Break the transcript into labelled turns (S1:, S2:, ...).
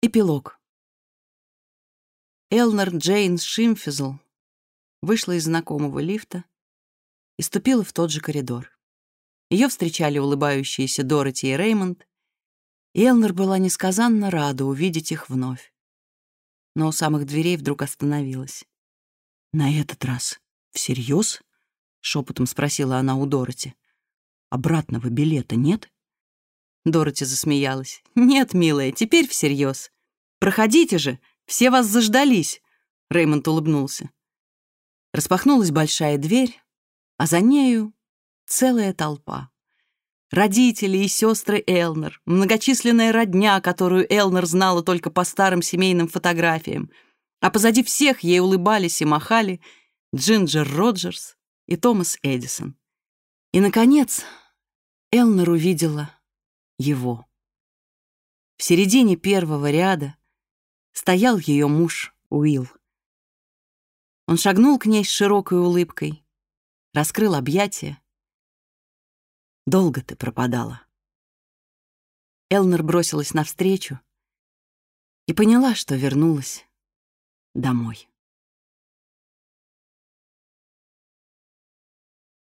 S1: Эпилог. Элнер Джейн Шимфизл вышла из знакомого лифта и ступила в тот же коридор. Ее встречали улыбающиеся Дороти и Реймонд, и Элнер была несказанно рада увидеть их вновь. Но у самых дверей вдруг остановилась. «На этот раз всерьез?» — шепотом спросила она у Дороти. «Обратного билета нет?» Дороти засмеялась. «Нет, милая, теперь всерьез. Проходите же, все вас заждались!» Реймонд улыбнулся. Распахнулась большая дверь, а за нею целая толпа. Родители и сестры Элнер, многочисленная родня, которую Элнер знала только по старым семейным фотографиям, а позади всех ей улыбались и махали Джинджер Роджерс и Томас Эдисон. И, наконец, Элнер увидела его. В середине первого ряда стоял ее муж Уилл. Он шагнул к ней с широкой улыбкой, раскрыл объятия. «Долго ты пропадала». Элнер бросилась навстречу и поняла, что вернулась домой.